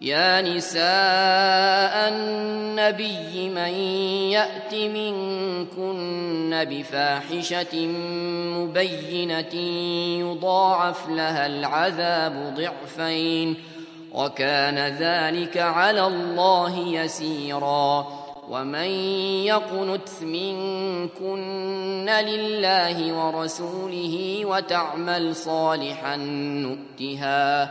يا نساء النبي من يأت منكن بفاحشة مبينة يضاعف لها العذاب ضعفين وكان ذلك على الله يسيرا ومن يقنت منكن لله ورسوله وتعمل صالحا نؤتها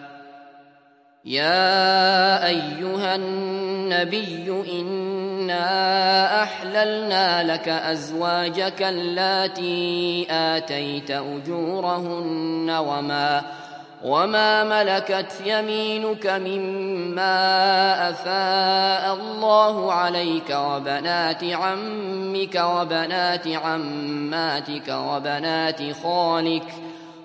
يا أيها النبي إنا أحللنا لك أزواجك اللاتي آتيت أجورهن وما وما ملكت يمينك مما أفاء الله عليك وبنات عمك وبنات عماتك وبنات خالك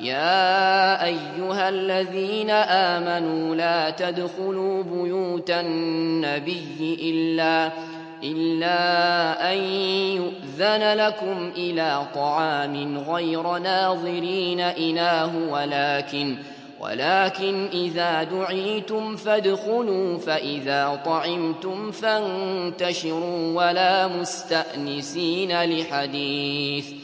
يا أيها الذين آمنوا لا تدخلوا بيوت النبي إلا إلا أن يؤذن لكم إلى طعام غير ناظرين إناه ولكن ولكن إذا دعيتم فادخلوا فإذا طعمتم فانتشروا ولا مستأنسين لحديث.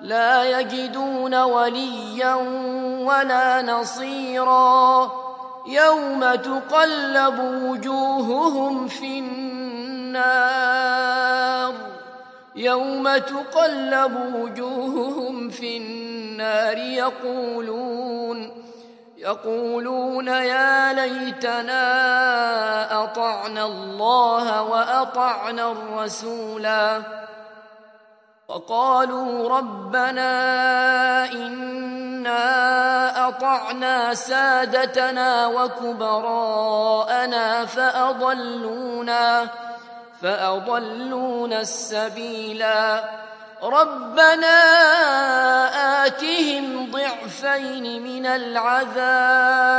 لا يجدون وليا ولا نصيرا. يوم تقلب وجوههم في النار. يوم تقلب وجوههم في النار يقولون يقولون يا ليتنا أطعنا الله وأطعنا الرسولا. وقالوا ربنا إنا أطعنا سادتنا وكبراءنا فأضلونا فأضلونا السبيلا. ربنا آتهم ضعفين من العذاب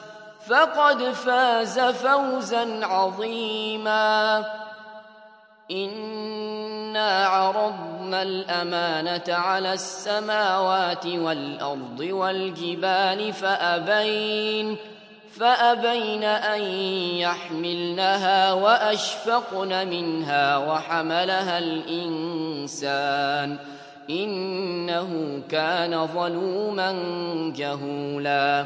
فقد فاز فوزا عظيما. انا عرضنا الامانه على السماوات والارض والجبال فابين فأبين أن يحملنها وأشفقن منها وحملها الإنسان إنه كان ظلوما جهولا.